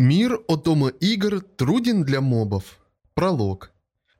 Мир Отома игр труден для мобов. Пролог.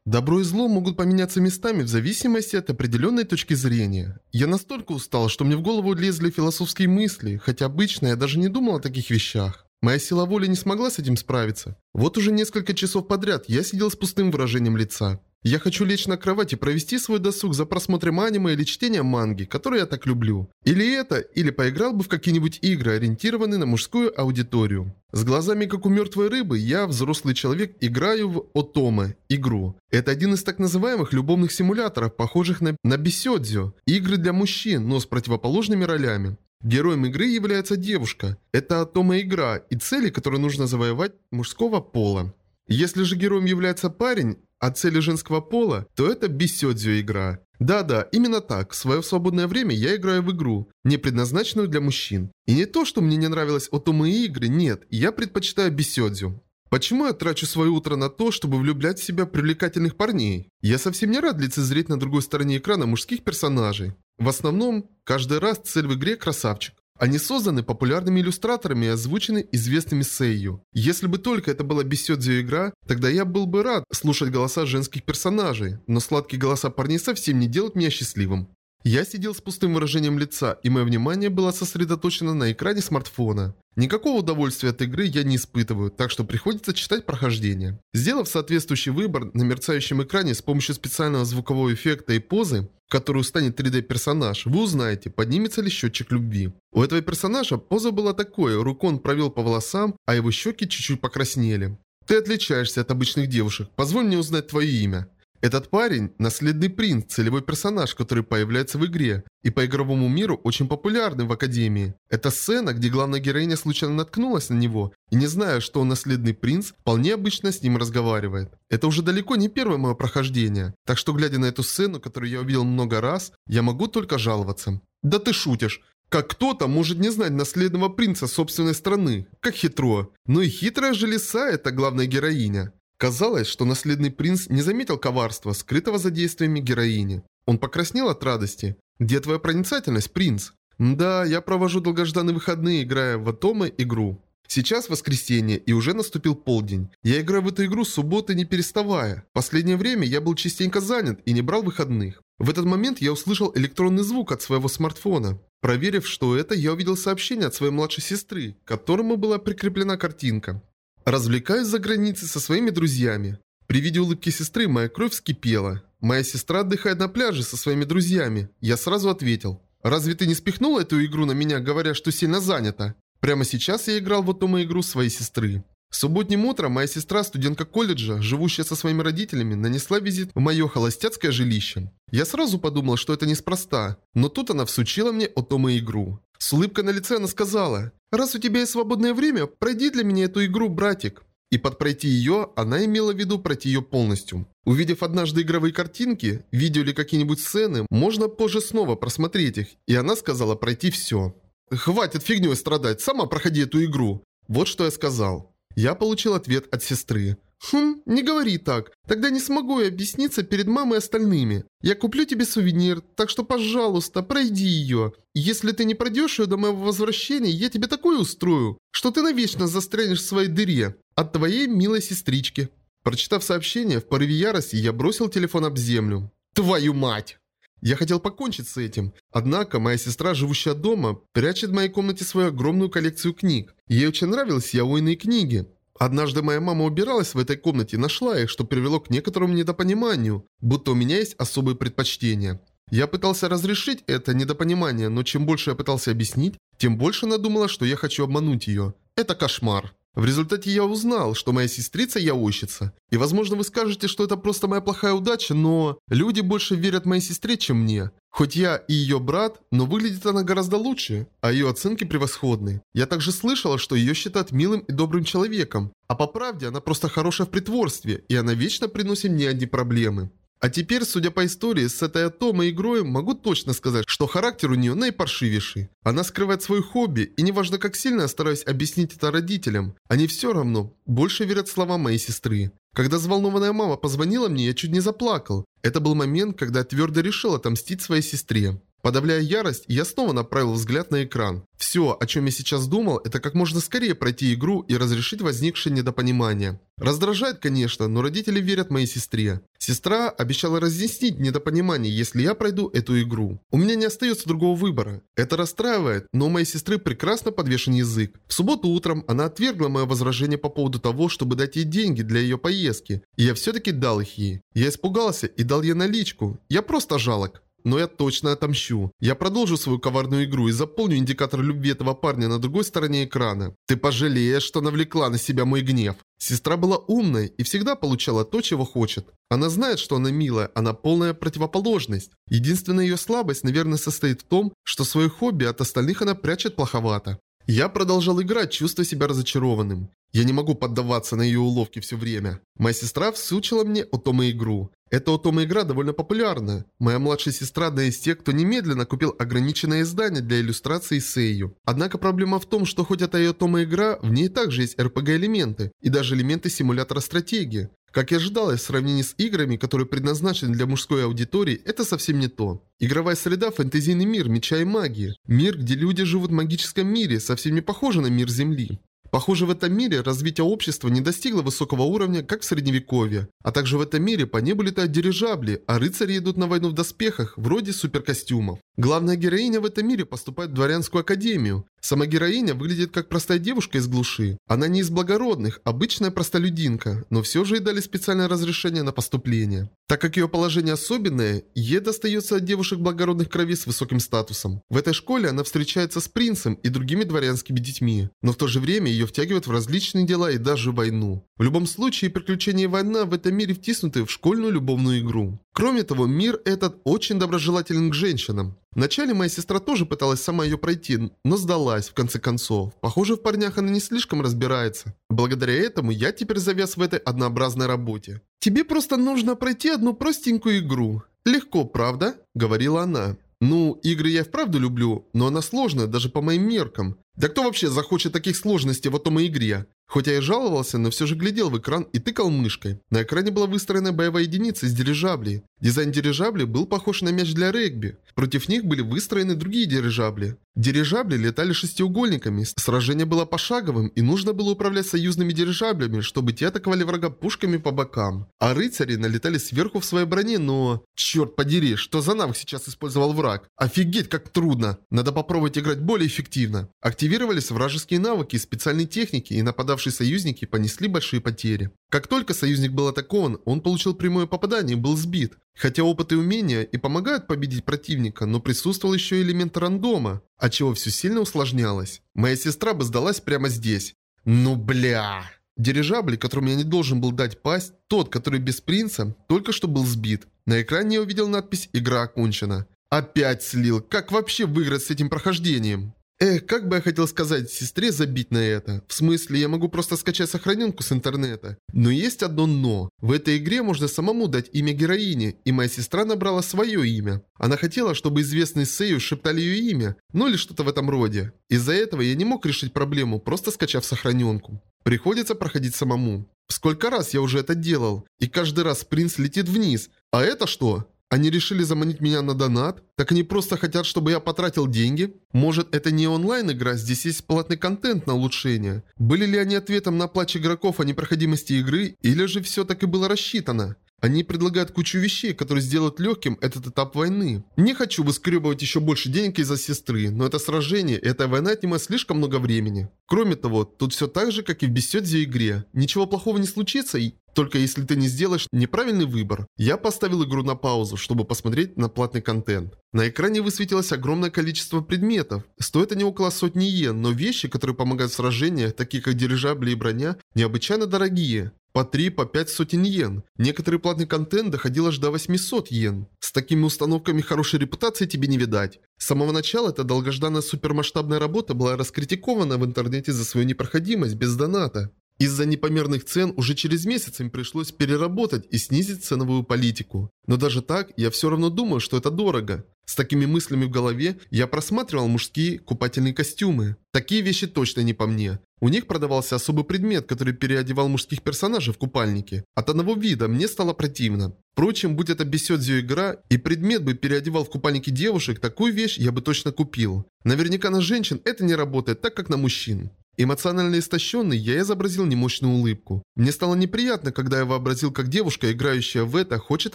Добро и зло могут поменяться местами в зависимости от определенной точки зрения. Я настолько устал, что мне в голову лезли философские мысли, хотя обычно я даже не думал о таких вещах. Моя сила воли не смогла с этим справиться. Вот уже несколько часов подряд я сидел с пустым выражением лица. Я хочу лечь на кровать и провести свой досуг за просмотром аниме или чтением манги, которые я так люблю. Или это, или поиграл бы в какие-нибудь игры, ориентированные на мужскую аудиторию. С глазами, как у мертвой рыбы, я, взрослый человек, играю в Отоме, игру. Это один из так называемых любовных симуляторов, похожих на, на Бисёдзю. Игры для мужчин, но с противоположными ролями. Героем игры является девушка. Это Атома игра и цели, которые нужно завоевать мужского пола. Если же героем является парень, а цели женского пола, то это бисёдзю игра. Да-да, именно так. В свое свободное время я играю в игру, не предназначенную для мужчин. И не то, что мне не нравилось отомы игры, нет, я предпочитаю бисёдзю. Почему я трачу свое утро на то, чтобы влюблять в себя привлекательных парней? Я совсем не рад лицезреть на другой стороне экрана мужских персонажей. В основном, каждый раз цель в игре красавчик. Они созданы популярными иллюстраторами и озвучены известными сею. Если бы только это была беседзio игра, тогда я был бы рад слушать голоса женских персонажей, но сладкие голоса парней совсем не делают меня счастливым. Я сидел с пустым выражением лица, и мое внимание было сосредоточено на экране смартфона. Никакого удовольствия от игры я не испытываю, так что приходится читать прохождение. Сделав соответствующий выбор на мерцающем экране с помощью специального звукового эффекта и позы, в которую станет 3D-персонаж, вы узнаете, поднимется ли счетчик любви. У этого персонажа поза была такой, руку он провел по волосам, а его щеки чуть-чуть покраснели. Ты отличаешься от обычных девушек, позволь мне узнать твое имя. Этот парень – наследный принц, целевой персонаж, который появляется в игре, и по игровому миру очень популярный в Академии. Это сцена, где главная героиня случайно наткнулась на него, и не зная, что он наследный принц, вполне обычно с ним разговаривает. Это уже далеко не первое мое прохождение, так что глядя на эту сцену, которую я увидел много раз, я могу только жаловаться. Да ты шутишь. Как кто-то может не знать наследного принца собственной страны. Как хитро. Но и хитрая же лиса – это главная героиня. Казалось, что наследный принц не заметил коварства, скрытого за действиями героини. Он покраснел от радости. «Где твоя проницательность, принц?» «Да, я провожу долгожданные выходные, играя в Атомы игру». Сейчас воскресенье, и уже наступил полдень. Я играю в эту игру с субботы не переставая. последнее время я был частенько занят и не брал выходных. В этот момент я услышал электронный звук от своего смартфона. Проверив, что это, я увидел сообщение от своей младшей сестры, к которому была прикреплена картинка. Развлекаюсь за границей со своими друзьями. При виде улыбки сестры моя кровь вскипела. Моя сестра отдыхает на пляже со своими друзьями. Я сразу ответил. «Разве ты не спихнула эту игру на меня, говоря, что сильно занята?» Прямо сейчас я играл в эту мою игру своей сестры. Субботним утром моя сестра, студентка колледжа, живущая со своими родителями, нанесла визит в мое холостяцкое жилище. Я сразу подумал, что это неспроста, но тут она всучила мне Отома игру. С улыбкой на лице она сказала, «Раз у тебя есть свободное время, пройди для меня эту игру, братик». И под пройти ее, она имела в виду пройти ее полностью. Увидев однажды игровые картинки, видео или какие-нибудь сцены, можно позже снова просмотреть их, и она сказала пройти все. «Хватит фигней страдать, сама проходи эту игру». Вот что я сказал. Я получил ответ от сестры. «Хм, не говори так. Тогда не смогу я объясниться перед мамой и остальными. Я куплю тебе сувенир, так что, пожалуйста, пройди ее. Если ты не пройдешь ее до моего возвращения, я тебе такое устрою, что ты навечно застрянешь в своей дыре. От твоей милой сестрички». Прочитав сообщение, в порыве ярости я бросил телефон об землю. «Твою мать!» Я хотел покончить с этим. Однако моя сестра, живущая дома, прячет в моей комнате свою огромную коллекцию книг. Ей очень нравились яойные книги. Однажды моя мама убиралась в этой комнате и нашла их, что привело к некоторому недопониманию, будто у меня есть особые предпочтения. Я пытался разрешить это недопонимание, но чем больше я пытался объяснить, тем больше она думала, что я хочу обмануть ее. Это кошмар. В результате я узнал, что моя сестрица яойщица. И возможно вы скажете, что это просто моя плохая удача, но... Люди больше верят моей сестре, чем мне. Хоть я и ее брат, но выглядит она гораздо лучше, а ее оценки превосходны. Я также слышала, что ее считают милым и добрым человеком. А по правде, она просто хорошая в притворстве, и она вечно приносит мне одни проблемы. А теперь, судя по истории, с этой атомой игрой могу точно сказать, что характер у нее наипаршивейший. Она скрывает свое хобби, и неважно как сильно я стараюсь объяснить это родителям, они все равно больше верят словам моей сестры. Когда взволнованная мама позвонила мне, я чуть не заплакал. Это был момент, когда я твердо решил отомстить своей сестре. Подавляя ярость, я снова направил взгляд на экран. Все, о чем я сейчас думал, это как можно скорее пройти игру и разрешить возникшее недопонимание. Раздражает, конечно, но родители верят моей сестре. Сестра обещала разъяснить недопонимание, если я пройду эту игру. У меня не остается другого выбора. Это расстраивает, но у моей сестры прекрасно подвешен язык. В субботу утром она отвергла мое возражение по поводу того, чтобы дать ей деньги для ее поездки. И я все-таки дал их ей. Я испугался и дал ей наличку. Я просто жалок. Но я точно отомщу. Я продолжу свою коварную игру и заполню индикатор любви этого парня на другой стороне экрана. Ты пожалеешь, что навлекла на себя мой гнев. Сестра была умной и всегда получала то, чего хочет. Она знает, что она милая, она полная противоположность. Единственная ее слабость, наверное, состоит в том, что свое хобби от остальных она прячет плоховато. Я продолжал играть, чувствуя себя разочарованным. Я не могу поддаваться на ее уловки все время. Моя сестра всучила мне Отома игру. Эта Отома игра довольно популярна. Моя младшая сестра одна из тех, кто немедленно купил ограниченное издание для иллюстрации Сейю. Однако проблема в том, что хоть это и Отома игра, в ней также есть RPG-элементы и даже элементы симулятора стратегии. Как и ожидалось, в сравнении с играми, которые предназначены для мужской аудитории, это совсем не то. Игровая среда – фэнтезийный мир меча и магии. Мир, где люди живут в магическом мире, совсем не похоже на мир Земли. Похоже, в этом мире развитие общества не достигло высокого уровня, как в Средневековье. А также в этом мире по небу летают дирижабли, а рыцари идут на войну в доспехах, вроде суперкостюмов. Главная героиня в этом мире поступает в дворянскую академию. Сама героиня выглядит как простая девушка из глуши. Она не из благородных, обычная простолюдинка, но все же ей дали специальное разрешение на поступление. Так как ее положение особенное, ей достается от девушек благородных крови с высоким статусом. В этой школе она встречается с принцем и другими дворянскими детьми, но в то же время ее втягивают в различные дела и даже войну. В любом случае, приключения и война в этом мире втиснуты в школьную любовную игру. Кроме того, мир этот очень доброжелателен к женщинам. Вначале моя сестра тоже пыталась сама ее пройти, но сдалась в конце концов. Похоже, в парнях она не слишком разбирается. Благодаря этому я теперь завяз в этой однообразной работе. «Тебе просто нужно пройти одну простенькую игру. Легко, правда?» – говорила она. «Ну, игры я вправду люблю, но она сложная даже по моим меркам. Да кто вообще захочет таких сложностей в этом игре? Хоть я жаловался, но все же глядел в экран и тыкал мышкой. На экране была выстроена боевая единица из дирижаблей. Дизайн дирижаблей был похож на мяч для регби. Против них были выстроены другие дирижабли. Дирижабли летали шестиугольниками, сражение было пошаговым и нужно было управлять союзными дирижаблями, чтобы те атаковали врага пушками по бокам. А рыцари налетали сверху в своей броне, но... Черт подери, что за навык сейчас использовал враг? Офигеть, как трудно! Надо попробовать играть более эффективно. Активировались вражеские навыки и специальные техники, и нападавшие союзники понесли большие потери. Как только союзник был атакован, он получил прямое попадание и был сбит. Хотя опыт и умения и помогают победить противника, но присутствовал еще элемент рандома, отчего все сильно усложнялось. Моя сестра бы сдалась прямо здесь. Ну бля... Дирижабль, которому я не должен был дать пасть, тот, который без принца, только что был сбит. На экране я увидел надпись «Игра окончена». Опять слил. Как вообще выиграть с этим прохождением? Эх, как бы я хотел сказать сестре забить на это. В смысле, я могу просто скачать сохраненку с интернета. Но есть одно «но». В этой игре можно самому дать имя героине, и моя сестра набрала свое имя. Она хотела, чтобы известные Сею шептали ее имя, ну или что-то в этом роде. Из-за этого я не мог решить проблему, просто скачав сохраненку. Приходится проходить самому. Сколько раз я уже это делал, и каждый раз принц летит вниз. А это что? Они решили заманить меня на донат? Так они просто хотят, чтобы я потратил деньги? Может, это не онлайн-игра, здесь есть платный контент на улучшение? Были ли они ответом на плач игроков о непроходимости игры, или же все так и было рассчитано? Они предлагают кучу вещей, которые сделают легким этот этап войны. Не хочу выскребывать еще больше денег из-за сестры, но это сражение, эта война отнимает слишком много времени. Кроме того, тут все так же, как и в беседе игре. Ничего плохого не случится, только если ты не сделаешь неправильный выбор. Я поставил игру на паузу, чтобы посмотреть на платный контент. На экране высветилось огромное количество предметов. Стоят они около сотни йен, но вещи, которые помогают в сражениях, такие как дирижабли и броня, необычайно дорогие. По 3, по 5 сотен йен. Некоторый платный контент доходил аж до 800 йен. С такими установками хорошей репутации тебе не видать. С самого начала эта долгожданная супермасштабная работа была раскритикована в интернете за свою непроходимость без доната. Из-за непомерных цен уже через месяц им пришлось переработать и снизить ценовую политику. Но даже так, я все равно думаю, что это дорого. С такими мыслями в голове я просматривал мужские купательные костюмы. Такие вещи точно не по мне. У них продавался особый предмет, который переодевал мужских персонажей в купальники. От одного вида мне стало противно. Впрочем, будь это бесёдзю игра, и предмет бы переодевал в купальники девушек, такую вещь я бы точно купил. Наверняка на женщин это не работает так, как на мужчин. Эмоционально истощенный, я изобразил немощную улыбку. Мне стало неприятно, когда я вообразил, как девушка, играющая в это, хочет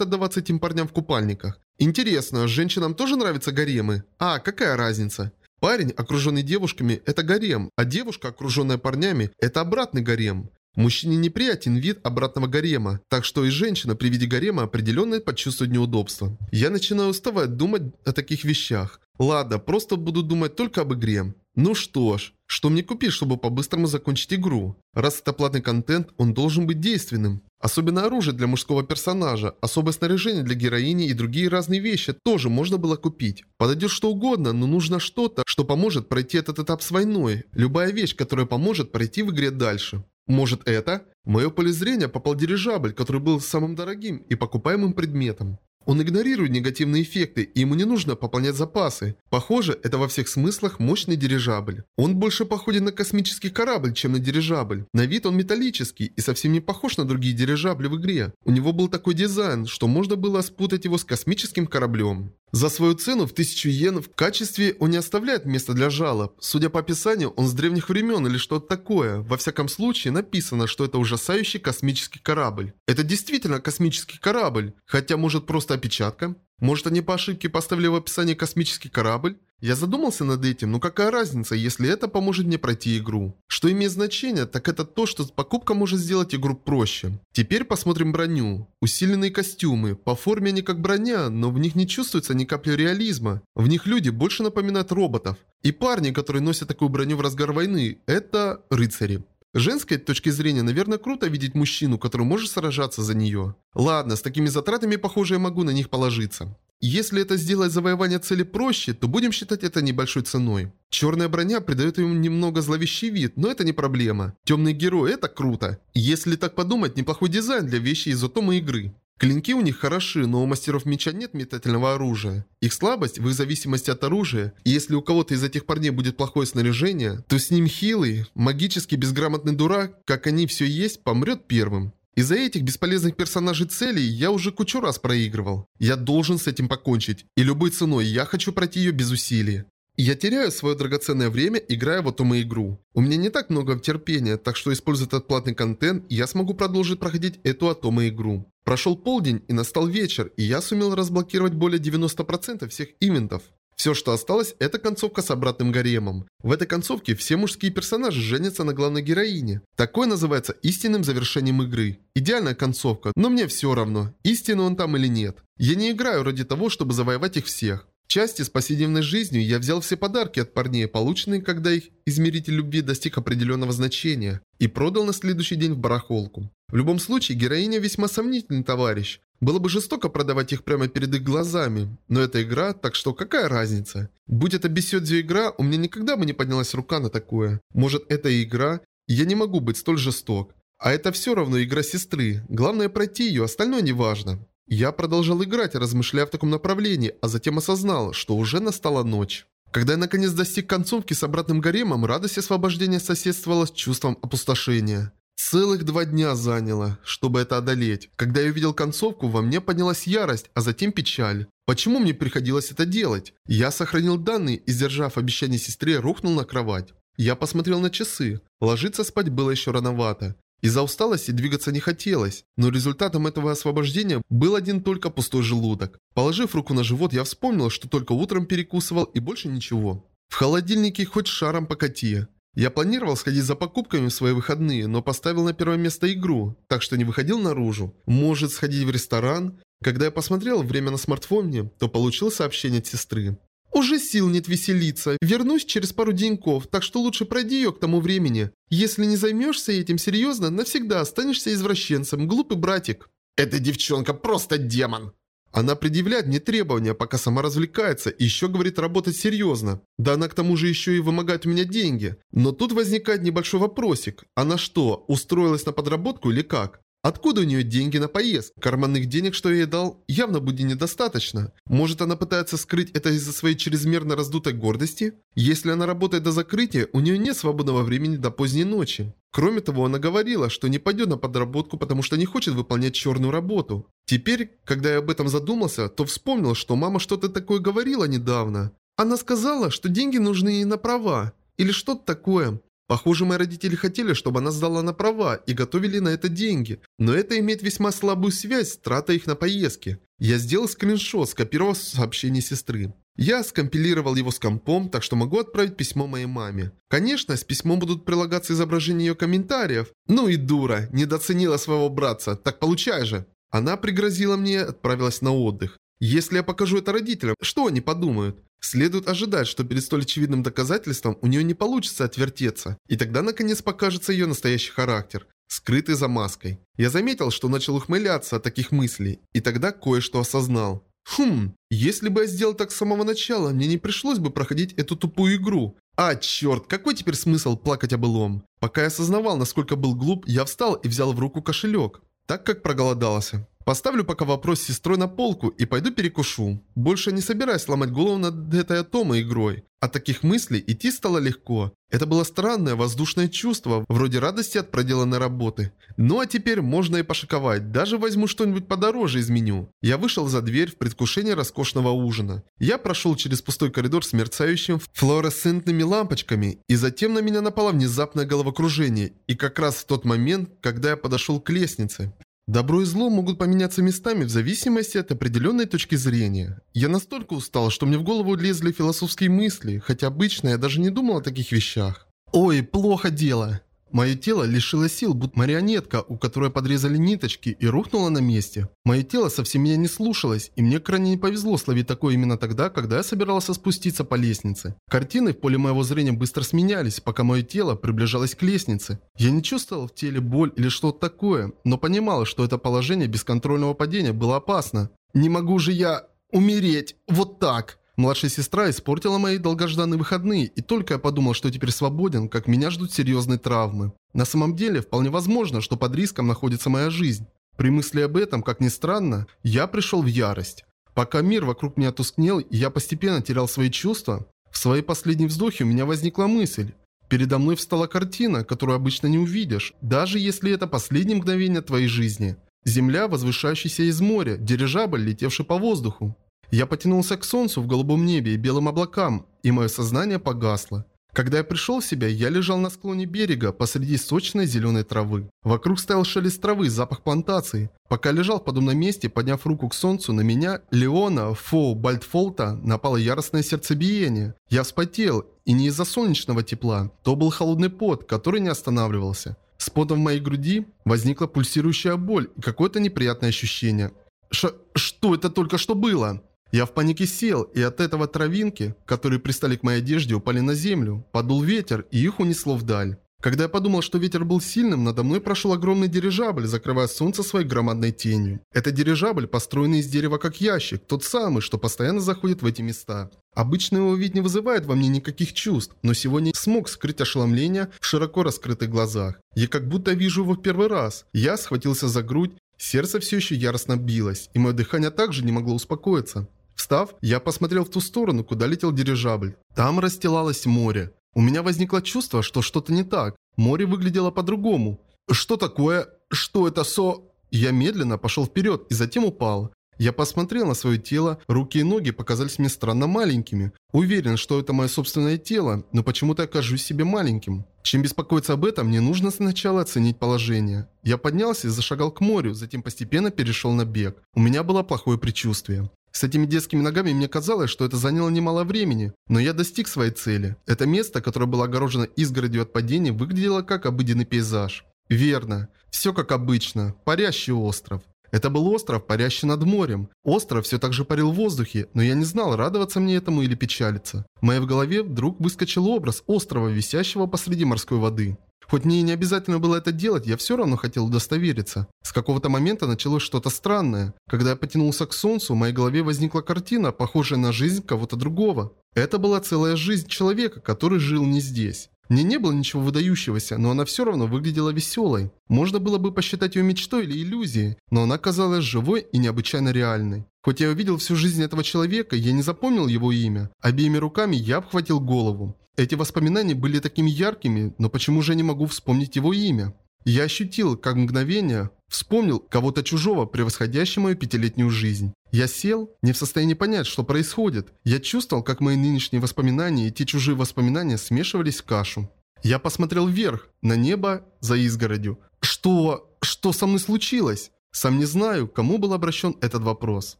отдаваться этим парням в купальниках. Интересно, женщинам тоже нравятся гаремы? А, какая разница? Парень, окруженный девушками, это гарем, а девушка, окруженная парнями, это обратный гарем. Мужчине неприятен вид обратного гарема, так что и женщина при виде гарема определенно почувствует неудобство. Я начинаю уставать думать о таких вещах. Ладно, просто буду думать только об игре. Ну что ж, что мне купить, чтобы по-быстрому закончить игру? Раз это платный контент, он должен быть действенным. Особенно оружие для мужского персонажа, особое снаряжение для героини и другие разные вещи тоже можно было купить. Подойдет что угодно, но нужно что-то, что поможет пройти этот этап с войной. Любая вещь, которая поможет пройти в игре дальше. Может это? Мое поле зрения попал дирижабль, который был самым дорогим и покупаемым предметом. Он игнорирует негативные эффекты, и ему не нужно пополнять запасы. Похоже, это во всех смыслах мощный дирижабль. Он больше походит на космический корабль, чем на дирижабль. На вид он металлический и совсем не похож на другие дирижабли в игре. У него был такой дизайн, что можно было спутать его с космическим кораблем. За свою цену в 1000 йен в качестве он не оставляет места для жалоб. Судя по описанию, он с древних времен или что-то такое. Во всяком случае, написано, что это ужасающий космический корабль. Это действительно космический корабль, хотя может просто опечатка. Может они по ошибке поставили в описании космический корабль? Я задумался над этим, но какая разница, если это поможет мне пройти игру? Что имеет значение, так это то, что покупка может сделать игру проще. Теперь посмотрим броню. Усиленные костюмы. По форме они как броня, но в них не чувствуется ни капли реализма. В них люди больше напоминают роботов. И парни, которые носят такую броню в разгар войны, это рыцари. Женской точки зрения, наверное, круто видеть мужчину, который может сражаться за нее. Ладно, с такими затратами, похоже, я могу на них положиться. Если это сделать завоевание цели проще, то будем считать это небольшой ценой. Черная броня придает ему немного зловещий вид, но это не проблема. Темный герой – это круто. Если так подумать, неплохой дизайн для вещи из Отома игры. Клинки у них хороши, но у мастеров меча нет метательного оружия. Их слабость в их зависимости от оружия, и если у кого-то из этих парней будет плохое снаряжение, то с ним хилый, магически безграмотный дурак, как они все есть, помрет первым. Из-за этих бесполезных персонажей целей я уже кучу раз проигрывал. Я должен с этим покончить. И любой ценой я хочу пройти ее без усилий. Я теряю свое драгоценное время, играя в эту игру. У меня не так много терпения, так что используя этот платный контент, я смогу продолжить проходить эту атома игру. Прошел полдень и настал вечер, и я сумел разблокировать более 90% всех ивентов. Все, что осталось, это концовка с обратным гаремом. В этой концовке все мужские персонажи женятся на главной героине. Такое называется истинным завершением игры. Идеальная концовка, но мне все равно, истинный он там или нет. Я не играю ради того, чтобы завоевать их всех. В части с повседневной жизнью я взял все подарки от парней, полученные, когда их измеритель любви достиг определенного значения, и продал на следующий день в барахолку. В любом случае, героиня весьма сомнительный товарищ. Было бы жестоко продавать их прямо перед их глазами, но это игра, так что какая разница? Будь это бесёдзю игра, у меня никогда бы не поднялась рука на такое. Может это и игра? Я не могу быть столь жесток. А это все равно игра сестры. Главное пройти ее, остальное не важно. Я продолжал играть, размышляя в таком направлении, а затем осознал, что уже настала ночь. Когда я наконец достиг концовки с обратным гаремом, радость освобождения соседствовала с чувством опустошения. Целых два дня заняло, чтобы это одолеть. Когда я увидел концовку, во мне поднялась ярость, а затем печаль. Почему мне приходилось это делать? Я сохранил данные и, сдержав обещание сестре, рухнул на кровать. Я посмотрел на часы. Ложиться спать было еще рановато. Из-за усталости двигаться не хотелось, но результатом этого освобождения был один только пустой желудок. Положив руку на живот, я вспомнил, что только утром перекусывал и больше ничего. В холодильнике хоть шаром покати. Я планировал сходить за покупками в свои выходные, но поставил на первое место игру, так что не выходил наружу. Может сходить в ресторан? Когда я посмотрел время на смартфоне, то получил сообщение от сестры. «Уже сил нет веселиться. Вернусь через пару деньков, так что лучше пройди ее к тому времени. Если не займешься этим серьезно, навсегда останешься извращенцем, глупый братик». «Эта девчонка просто демон!» Она предъявляет мне требования, пока сама развлекается, и еще говорит работать серьезно. Да она к тому же еще и вымогает у меня деньги. Но тут возникает небольшой вопросик. Она что, устроилась на подработку или как? Откуда у нее деньги на поезд? Карманных денег, что я ей дал, явно будет недостаточно. Может она пытается скрыть это из-за своей чрезмерно раздутой гордости? Если она работает до закрытия, у нее нет свободного времени до поздней ночи. Кроме того, она говорила, что не пойдет на подработку, потому что не хочет выполнять черную работу. Теперь, когда я об этом задумался, то вспомнил, что мама что-то такое говорила недавно. Она сказала, что деньги нужны ей на права. Или что-то такое. Похоже, мои родители хотели, чтобы она сдала на права и готовили на это деньги, но это имеет весьма слабую связь с тратой их на поездки. Я сделал скриншот, скопировав сообщение сестры. Я скомпилировал его с компом, так что могу отправить письмо моей маме. Конечно, с письмом будут прилагаться изображения ее комментариев. Ну и дура, недооценила своего братца, так получай же. Она пригрозила мне, отправилась на отдых. Если я покажу это родителям, что они подумают? Следует ожидать, что перед столь очевидным доказательством у нее не получится отвертеться, и тогда наконец покажется ее настоящий характер, скрытый за маской. Я заметил, что начал ухмыляться от таких мыслей, и тогда кое-что осознал. Хм, если бы я сделал так с самого начала, мне не пришлось бы проходить эту тупую игру. А, черт, какой теперь смысл плакать о былом? Пока я осознавал, насколько был глуп, я встал и взял в руку кошелек, так как проголодался. Поставлю пока вопрос с сестрой на полку и пойду перекушу. Больше не собираюсь ломать голову над этой атомой игрой. От таких мыслей идти стало легко. Это было странное воздушное чувство, вроде радости от проделанной работы. Ну а теперь можно и пошиковать, даже возьму что-нибудь подороже из меню. Я вышел за дверь в предвкушении роскошного ужина. Я прошел через пустой коридор с мерцающими флуоресцентными лампочками, и затем на меня напало внезапное головокружение, и как раз в тот момент, когда я подошел к лестнице. Добро и зло могут поменяться местами в зависимости от определенной точки зрения. Я настолько устал, что мне в голову лезли философские мысли, хотя обычно я даже не думал о таких вещах. Ой, плохо дело. Мое тело лишило сил, будто марионетка, у которой подрезали ниточки и рухнуло на месте. Мое тело совсем меня не слушалось, и мне крайне не повезло словить такое именно тогда, когда я собирался спуститься по лестнице. Картины в поле моего зрения быстро сменялись, пока мое тело приближалось к лестнице. Я не чувствовал в теле боль или что-то такое, но понимал, что это положение бесконтрольного падения было опасно. Не могу же я умереть вот так. Младшая сестра испортила мои долгожданные выходные, и только я подумал, что теперь свободен, как меня ждут серьезные травмы. На самом деле, вполне возможно, что под риском находится моя жизнь. При мысли об этом, как ни странно, я пришел в ярость. Пока мир вокруг меня тускнел, и я постепенно терял свои чувства, в свои последние вздохи у меня возникла мысль. Передо мной встала картина, которую обычно не увидишь, даже если это последнее мгновение твоей жизни. Земля, возвышающаяся из моря, дирижабль, летевший по воздуху. Я потянулся к солнцу в голубом небе и белым облакам, и мое сознание погасло. Когда я пришел в себя, я лежал на склоне берега посреди сочной зеленой травы. Вокруг стоял шелест травы, запах плантации. Пока лежал в подобном месте, подняв руку к солнцу, на меня, Леона, Фоу, Бальтфолта, напало яростное сердцебиение. Я вспотел, и не из-за солнечного тепла. То был холодный пот, который не останавливался. С потом в моей груди возникла пульсирующая боль и какое-то неприятное ощущение. Ш что это только что было? Я в панике сел, и от этого травинки, которые пристали к моей одежде, упали на землю. Подул ветер, и их унесло вдаль. Когда я подумал, что ветер был сильным, надо мной прошел огромный дирижабль, закрывая солнце своей громадной тенью. Это дирижабль, построенный из дерева как ящик, тот самый, что постоянно заходит в эти места. Обычно его вид не вызывает во мне никаких чувств, но сегодня смог скрыть ошеломление в широко раскрытых глазах. Я как будто вижу его в первый раз. Я схватился за грудь, сердце все еще яростно билось, и мое дыхание также не могло успокоиться. Встав, я посмотрел в ту сторону, куда летел дирижабль. Там расстилалось море. У меня возникло чувство, что что-то не так. Море выглядело по-другому. Что такое? Что это со... Я медленно пошел вперед и затем упал. Я посмотрел на свое тело, руки и ноги показались мне странно маленькими. Уверен, что это мое собственное тело, но почему-то я кажусь себе маленьким. Чем беспокоиться об этом, мне нужно сначала оценить положение. Я поднялся и зашагал к морю, затем постепенно перешел на бег. У меня было плохое предчувствие. С этими детскими ногами мне казалось, что это заняло немало времени, но я достиг своей цели. Это место, которое было огорожено изгородью от падения, выглядело как обыденный пейзаж. Верно. Все как обычно. Парящий остров. Это был остров, парящий над морем. Остров все так же парил в воздухе, но я не знал, радоваться мне этому или печалиться. В моей голове вдруг выскочил образ острова, висящего посреди морской воды. Хоть мне и не обязательно было это делать, я все равно хотел удостовериться. С какого-то момента началось что-то странное. Когда я потянулся к солнцу, в моей голове возникла картина, похожая на жизнь кого-то другого. Это была целая жизнь человека, который жил не здесь. Мне не было ничего выдающегося, но она все равно выглядела веселой. Можно было бы посчитать ее мечтой или иллюзией, но она казалась живой и необычайно реальной. Хоть я увидел всю жизнь этого человека, я не запомнил его имя. Обеими руками я обхватил голову. Эти воспоминания были такими яркими, но почему же я не могу вспомнить его имя? Я ощутил, как мгновение, вспомнил кого-то чужого, превосходящего мою пятилетнюю жизнь. Я сел, не в состоянии понять, что происходит. Я чувствовал, как мои нынешние воспоминания и те чужие воспоминания смешивались в кашу. Я посмотрел вверх, на небо за изгородью. Что... что со мной случилось? Сам не знаю, кому был обращен этот вопрос.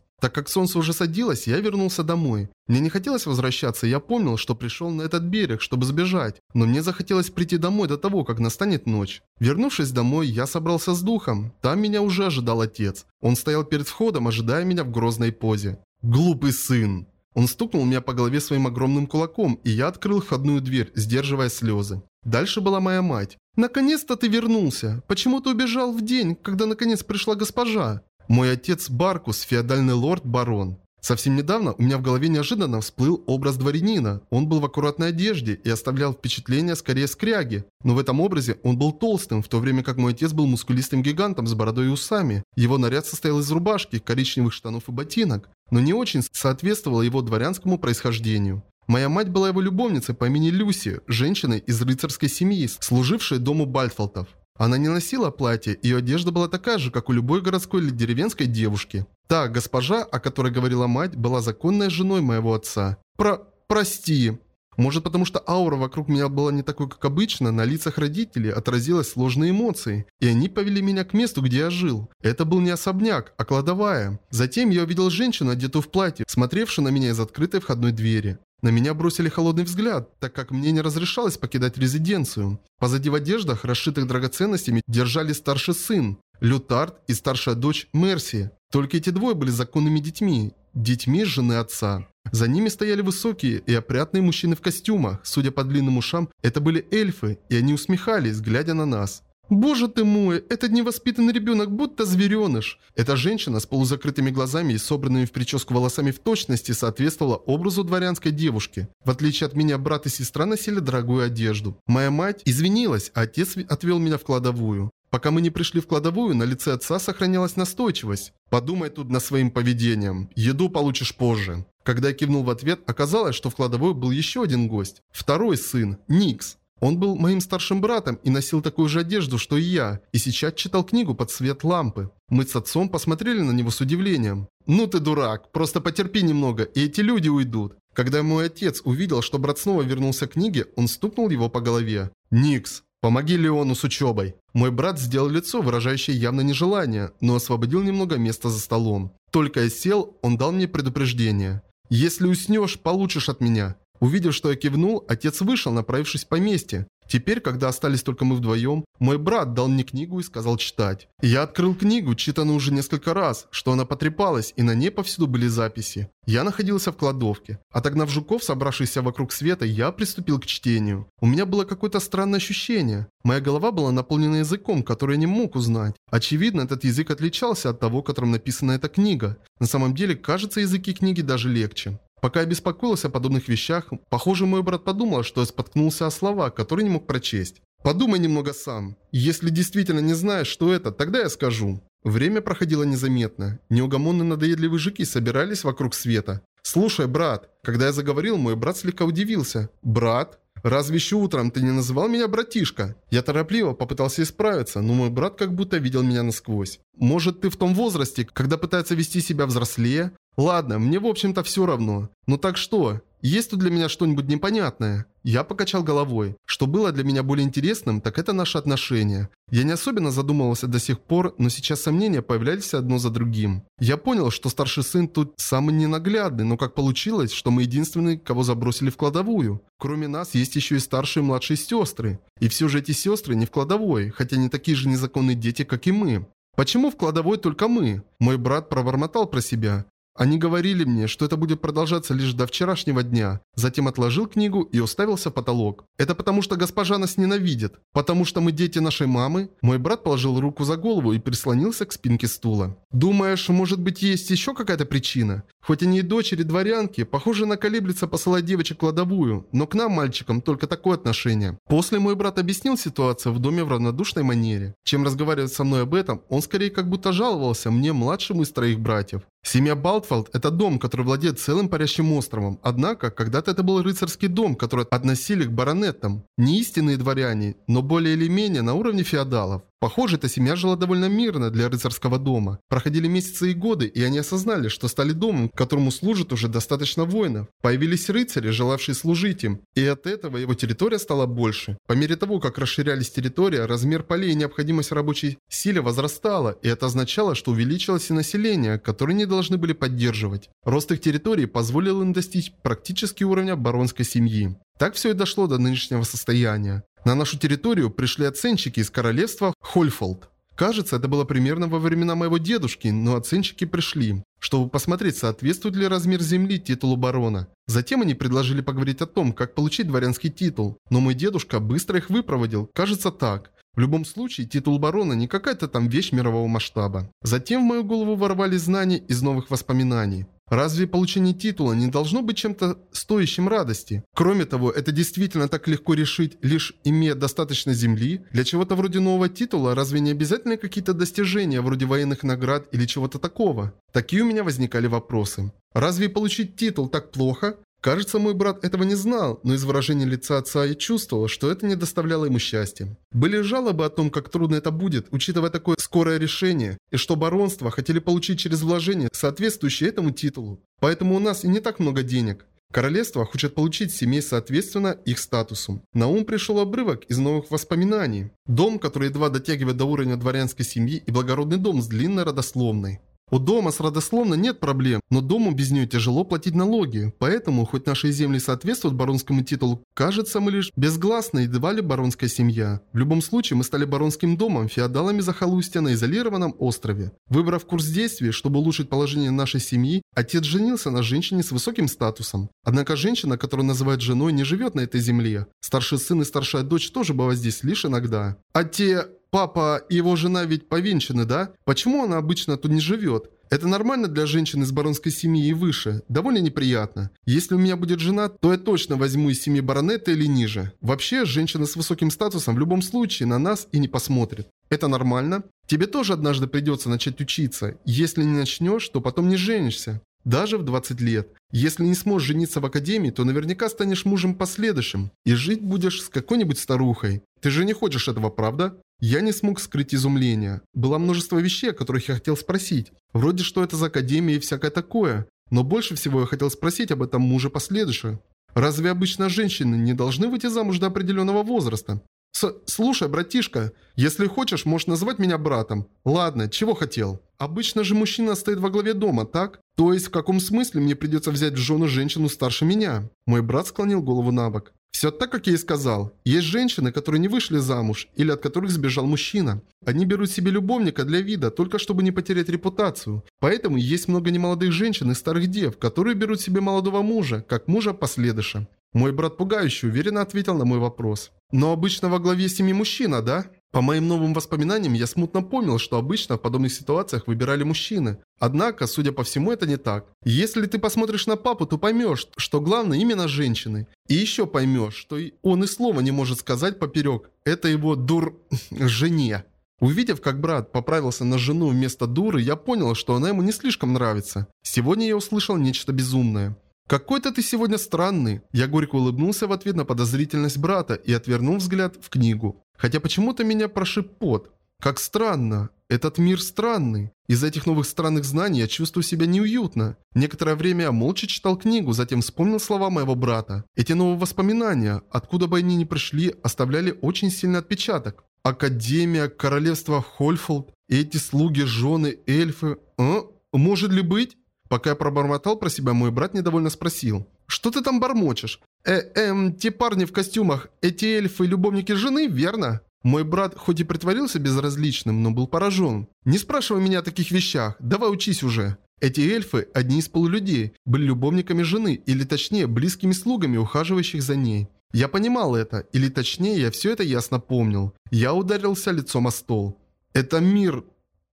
Так как солнце уже садилось, я вернулся домой. Мне не хотелось возвращаться, я помнил, что пришел на этот берег, чтобы сбежать. Но мне захотелось прийти домой до того, как настанет ночь. Вернувшись домой, я собрался с духом. Там меня уже ожидал отец. Он стоял перед входом, ожидая меня в грозной позе. «Глупый сын!» Он стукнул меня по голове своим огромным кулаком, и я открыл входную дверь, сдерживая слезы. Дальше была моя мать. «Наконец-то ты вернулся! Почему ты убежал в день, когда наконец пришла госпожа?» Мой отец Баркус, феодальный лорд-барон. Совсем недавно у меня в голове неожиданно всплыл образ дворянина. Он был в аккуратной одежде и оставлял впечатление скорее скряги. Но в этом образе он был толстым, в то время как мой отец был мускулистым гигантом с бородой и усами. Его наряд состоял из рубашки, коричневых штанов и ботинок, но не очень соответствовал его дворянскому происхождению. Моя мать была его любовницей по имени Люси, женщиной из рыцарской семьи, служившей дому Бальфолтов. Она не носила платье, ее одежда была такая же, как у любой городской или деревенской девушки. Та госпожа, о которой говорила мать, была законной женой моего отца. Про... прости. Может потому что аура вокруг меня была не такой, как обычно, на лицах родителей отразилась сложные эмоции, и они повели меня к месту, где я жил. Это был не особняк, а кладовая. Затем я увидел женщину, одетую в платье, смотревшую на меня из открытой входной двери. На меня бросили холодный взгляд, так как мне не разрешалось покидать резиденцию. Позади в одеждах, расшитых драгоценностями, держали старший сын, Лютард и старшая дочь Мерси. Только эти двое были законными детьми, детьми жены отца. За ними стояли высокие и опрятные мужчины в костюмах. Судя по длинным ушам, это были эльфы, и они усмехались, глядя на нас. «Боже ты мой, этот невоспитанный ребенок будто звереныш!» Эта женщина с полузакрытыми глазами и собранными в прическу волосами в точности соответствовала образу дворянской девушки. В отличие от меня, брат и сестра носили дорогую одежду. Моя мать извинилась, а отец отвел меня в кладовую. Пока мы не пришли в кладовую, на лице отца сохранялась настойчивость. «Подумай тут над своим поведением. Еду получишь позже». Когда я кивнул в ответ, оказалось, что в кладовой был еще один гость. Второй сын, Никс. Он был моим старшим братом и носил такую же одежду, что и я, и сейчас читал книгу под свет лампы. Мы с отцом посмотрели на него с удивлением. «Ну ты дурак, просто потерпи немного, и эти люди уйдут». Когда мой отец увидел, что брат снова вернулся к книге, он стукнул его по голове. «Никс, помоги Леону с учебой». Мой брат сделал лицо, выражающее явно нежелание, но освободил немного места за столом. Только я сел, он дал мне предупреждение. «Если уснешь, получишь от меня». Увидев, что я кивнул, отец вышел, направившись в поместье. Теперь, когда остались только мы вдвоем, мой брат дал мне книгу и сказал читать. Я открыл книгу, читанную уже несколько раз, что она потрепалась, и на ней повсюду были записи. Я находился в кладовке. Отогнав жуков, собравшихся вокруг света, я приступил к чтению. У меня было какое-то странное ощущение. Моя голова была наполнена языком, который я не мог узнать. Очевидно, этот язык отличался от того, которым написана эта книга. На самом деле, кажется, языки книги даже легче. Пока я беспокоился о подобных вещах, похоже, мой брат подумал, что я споткнулся о слова, которые не мог прочесть. Подумай немного сам. Если действительно не знаешь, что это, тогда я скажу. Время проходило незаметно. Неугомонные надоедливые жуки собирались вокруг света. «Слушай, брат». Когда я заговорил, мой брат слегка удивился. «Брат?» «Разве еще утром ты не называл меня братишка?» Я торопливо попытался исправиться, но мой брат как будто видел меня насквозь. «Может, ты в том возрасте, когда пытается вести себя взрослее? Ладно, мне в общем-то все равно. Ну так что? Есть тут для меня что-нибудь непонятное? Я покачал головой. Что было для меня более интересным, так это наши отношения. Я не особенно задумывался до сих пор, но сейчас сомнения появлялись одно за другим. Я понял, что старший сын тут самый ненаглядный, но как получилось, что мы единственные, кого забросили в кладовую. Кроме нас есть еще и старшие и младшие сестры. И все же эти сестры не в кладовой, хотя не такие же незаконные дети, как и мы. Почему в кладовой только мы? Мой брат пробормотал про себя. Они говорили мне, что это будет продолжаться лишь до вчерашнего дня. Затем отложил книгу и уставился в потолок. Это потому, что госпожа нас ненавидит. Потому что мы дети нашей мамы? Мой брат положил руку за голову и прислонился к спинке стула. Думаешь, может быть есть еще какая-то причина? Хоть они и дочери дворянки, похоже на колеблется посылать девочек в кладовую, но к нам, мальчикам, только такое отношение. После мой брат объяснил ситуацию в доме в равнодушной манере. Чем разговаривать со мной об этом, он скорее как будто жаловался мне, младшему из троих братьев. Семья Балтфолд – это дом, который владеет целым парящим островом. Однако, когда-то это был рыцарский дом, который относили к баронеттам. Не истинные дворяне, но более или менее на уровне феодалов. Похоже, эта семья жила довольно мирно для рыцарского дома. Проходили месяцы и годы, и они осознали, что стали домом, которому служит уже достаточно воинов. Появились рыцари, желавшие служить им, и от этого его территория стала больше. По мере того, как расширялись территория, размер полей и необходимость рабочей силы возрастала, и это означало, что увеличилось и население, которое не должны были поддерживать. Рост их территории позволил им достичь практически уровня баронской семьи. Так все и дошло до нынешнего состояния. На нашу территорию пришли оценщики из королевства Хольфолд. Кажется, это было примерно во времена моего дедушки, но оценщики пришли, чтобы посмотреть, соответствует ли размер земли титулу барона. Затем они предложили поговорить о том, как получить дворянский титул, но мой дедушка быстро их выпроводил, кажется так. В любом случае, титул барона не какая-то там вещь мирового масштаба. Затем в мою голову ворвались знания из новых воспоминаний. Разве получение титула не должно быть чем-то стоящим радости? Кроме того, это действительно так легко решить, лишь имея достаточно земли? Для чего-то вроде нового титула разве не обязательно какие-то достижения, вроде военных наград или чего-то такого? Такие у меня возникали вопросы. Разве получить титул так плохо? Кажется, мой брат этого не знал, но из выражения лица отца я чувствовал, что это не доставляло ему счастья. Были жалобы о том, как трудно это будет, учитывая такое скорое решение, и что баронство хотели получить через вложение, соответствующее этому титулу. Поэтому у нас и не так много денег. Королевство хочет получить семей соответственно их статусу. На ум пришел обрывок из новых воспоминаний. Дом, который едва дотягивает до уровня дворянской семьи и благородный дом с длинной родословной. У дома с родословно нет проблем, но дому без нее тяжело платить налоги. Поэтому, хоть наши земли соответствуют баронскому титулу, кажется, мы лишь безгласно едва ли баронская семья. В любом случае, мы стали баронским домом, феодалами захолустья на изолированном острове. Выбрав курс действий, чтобы улучшить положение нашей семьи, отец женился на женщине с высоким статусом. Однако женщина, которую называют женой, не живет на этой земле. Старший сын и старшая дочь тоже бывают здесь лишь иногда. А те... Папа и его жена ведь повенчаны, да? Почему она обычно тут не живет? Это нормально для женщин из баронской семьи и выше. Довольно неприятно. Если у меня будет жена, то я точно возьму из семьи баронета или ниже. Вообще, женщина с высоким статусом в любом случае на нас и не посмотрит. Это нормально? Тебе тоже однажды придется начать учиться. Если не начнешь, то потом не женишься. Даже в 20 лет. Если не сможешь жениться в академии, то наверняка станешь мужем последующим. И жить будешь с какой-нибудь старухой. Ты же не хочешь этого, правда? Я не смог скрыть изумление. Было множество вещей, о которых я хотел спросить. Вроде что это за академия и всякое такое. Но больше всего я хотел спросить об этом муже последующего. Разве обычно женщины не должны выйти замуж до определенного возраста? С «Слушай, братишка, если хочешь, можешь назвать меня братом. Ладно, чего хотел?» Обычно же мужчина стоит во главе дома, так? То есть в каком смысле мне придется взять в жену женщину старше меня? Мой брат склонил голову на бок. Все так, как я и сказал. Есть женщины, которые не вышли замуж, или от которых сбежал мужчина. Они берут себе любовника для вида, только чтобы не потерять репутацию. Поэтому есть много немолодых женщин и старых дев, которые берут себе молодого мужа, как мужа последыша. Мой брат пугающе уверенно ответил на мой вопрос. Но обычно во главе семьи мужчина, да? По моим новым воспоминаниям, я смутно помнил, что обычно в подобных ситуациях выбирали мужчины. Однако, судя по всему, это не так. Если ты посмотришь на папу, то поймешь, что главное именно женщины. И еще поймешь, что он и слова не может сказать поперек. Это его дур... жене. Увидев, как брат поправился на жену вместо дуры, я понял, что она ему не слишком нравится. Сегодня я услышал нечто безумное. «Какой-то ты сегодня странный». Я горько улыбнулся в ответ на подозрительность брата и отвернул взгляд в книгу. Хотя почему-то меня прошиб пот. Как странно. Этот мир странный. Из-за этих новых странных знаний я чувствую себя неуютно. Некоторое время я молча читал книгу, затем вспомнил слова моего брата. Эти новые воспоминания, откуда бы они ни пришли, оставляли очень сильный отпечаток. Академия, королевство Хольфолд, эти слуги, жены, эльфы. А? Может ли быть? Пока я пробормотал про себя, мой брат недовольно спросил. «Что ты там бормочешь?» «Э, эм, те парни в костюмах, эти эльфы любовники жены, верно?» Мой брат хоть и притворился безразличным, но был поражен. «Не спрашивай меня о таких вещах, давай учись уже». Эти эльфы, одни из полулюдей, были любовниками жены, или точнее, близкими слугами, ухаживающих за ней. Я понимал это, или точнее, я все это ясно помнил. Я ударился лицом о стол. Это мир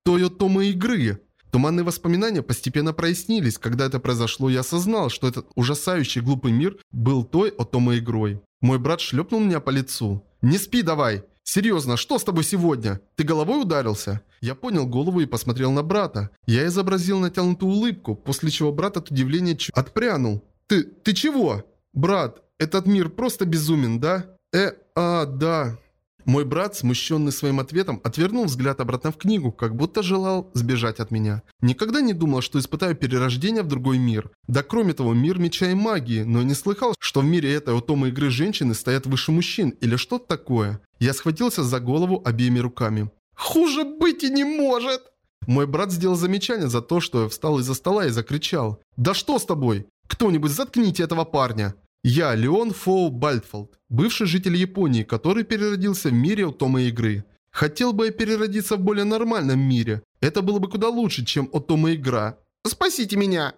Тойотома игры. Туманные воспоминания постепенно прояснились. Когда это произошло, я осознал, что этот ужасающий глупый мир был той Отома игрой. Мой брат шлепнул меня по лицу. «Не спи давай!» «Серьезно, что с тобой сегодня? Ты головой ударился?» Я поднял голову и посмотрел на брата. Я изобразил натянутую улыбку, после чего брат от удивления ч... отпрянул. «Ты... ты чего?» «Брат, этот мир просто безумен, да?» «Э, а, да...» Мой брат, смущенный своим ответом, отвернул взгляд обратно в книгу, как будто желал сбежать от меня. Никогда не думал, что испытаю перерождение в другой мир. Да кроме того, мир меча и магии, но не слыхал, что в мире этой утомой игры женщины стоят выше мужчин или что-то такое. Я схватился за голову обеими руками. «Хуже быть и не может!» Мой брат сделал замечание за то, что я встал из-за стола и закричал. «Да что с тобой? Кто-нибудь заткните этого парня!» Я Леон Фоу Бальтфолд, бывший житель Японии, который переродился в мире Отомы игры. Хотел бы я переродиться в более нормальном мире. Это было бы куда лучше, чем Отома игра. «Спасите меня!»